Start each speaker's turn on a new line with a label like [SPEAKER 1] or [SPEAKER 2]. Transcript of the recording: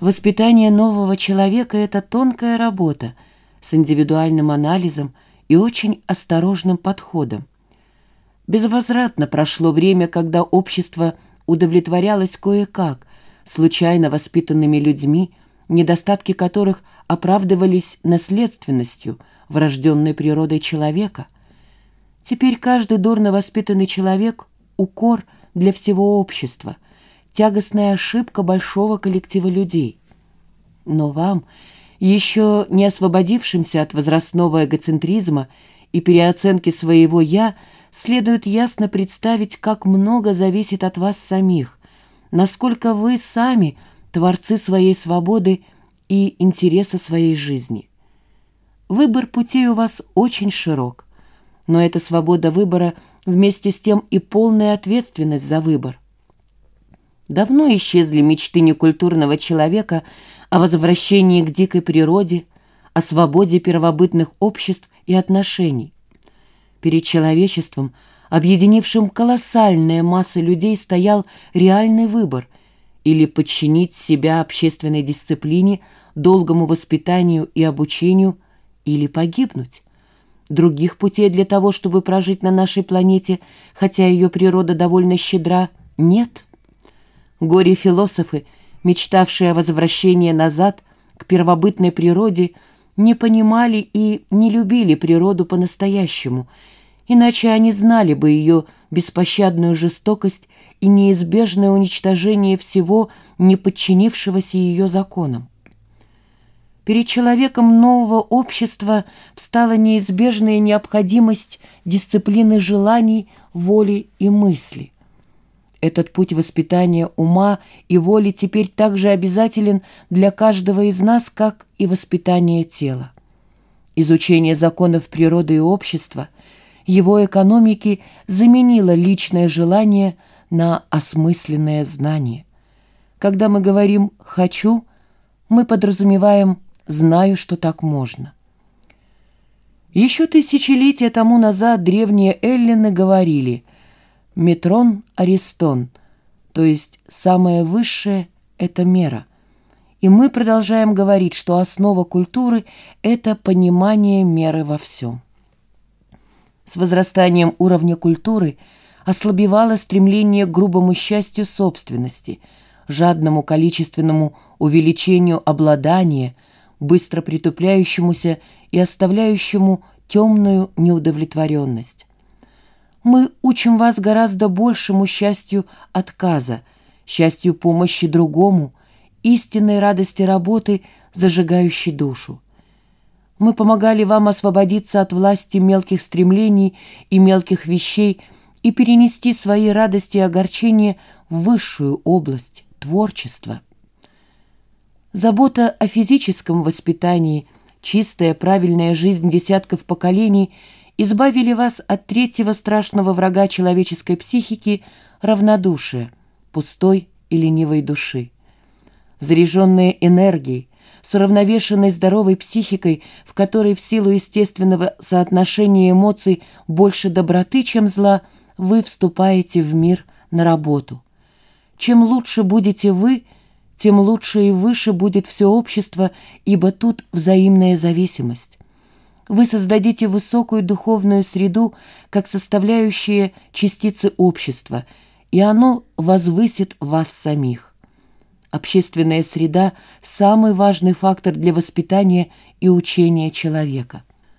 [SPEAKER 1] Воспитание нового человека – это тонкая работа с индивидуальным анализом и очень осторожным подходом. Безвозвратно прошло время, когда общество удовлетворялось кое-как, случайно воспитанными людьми, недостатки которых оправдывались наследственностью, врожденной природой человека. Теперь каждый дурно воспитанный человек – укор для всего общества – тягостная ошибка большого коллектива людей. Но вам, еще не освободившимся от возрастного эгоцентризма и переоценки своего «я», следует ясно представить, как много зависит от вас самих, насколько вы сами творцы своей свободы и интереса своей жизни. Выбор путей у вас очень широк, но эта свобода выбора вместе с тем и полная ответственность за выбор – Давно исчезли мечты некультурного человека о возвращении к дикой природе, о свободе первобытных обществ и отношений. Перед человечеством, объединившим колоссальные массы людей, стоял реальный выбор или подчинить себя общественной дисциплине, долгому воспитанию и обучению, или погибнуть. Других путей для того, чтобы прожить на нашей планете, хотя ее природа довольно щедра, нет. Горе-философы, мечтавшие о возвращении назад к первобытной природе, не понимали и не любили природу по-настоящему, иначе они знали бы ее беспощадную жестокость и неизбежное уничтожение всего, не подчинившегося ее законам. Перед человеком нового общества встала неизбежная необходимость дисциплины желаний, воли и мысли. Этот путь воспитания ума и воли теперь также обязателен для каждого из нас, как и воспитание тела. Изучение законов природы и общества, его экономики заменило личное желание на осмысленное знание. Когда мы говорим «хочу», мы подразумеваем «знаю, что так можно». Еще тысячелетия тому назад древние эллины говорили – Метрон Аристон, то есть самое высшее – это мера. И мы продолжаем говорить, что основа культуры – это понимание меры во всем. С возрастанием уровня культуры ослабевало стремление к грубому счастью собственности, жадному количественному увеличению обладания, быстро притупляющемуся и оставляющему темную неудовлетворенность. Мы учим вас гораздо большему счастью отказа, счастью помощи другому, истинной радости работы, зажигающей душу. Мы помогали вам освободиться от власти мелких стремлений и мелких вещей и перенести свои радости и огорчения в высшую область творчества. Забота о физическом воспитании, чистая правильная жизнь десятков поколений – избавили вас от третьего страшного врага человеческой психики – равнодушия, пустой и ленивой души. Заряженные энергией, с уравновешенной здоровой психикой, в которой в силу естественного соотношения эмоций больше доброты, чем зла, вы вступаете в мир на работу. Чем лучше будете вы, тем лучше и выше будет все общество, ибо тут взаимная зависимость вы создадите высокую духовную среду как составляющие частицы общества, и оно возвысит вас самих. Общественная среда – самый важный фактор для воспитания и учения человека.